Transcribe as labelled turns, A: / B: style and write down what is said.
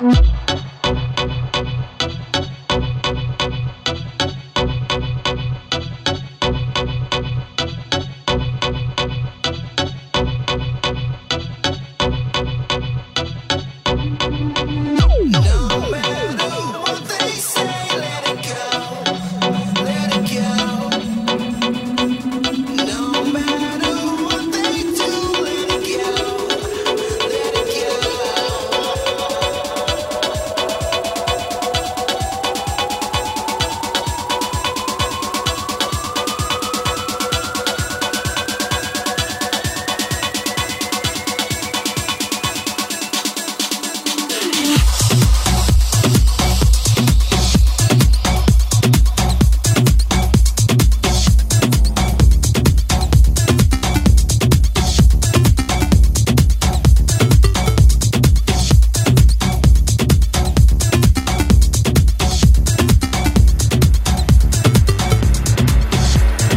A: Mm-hmm.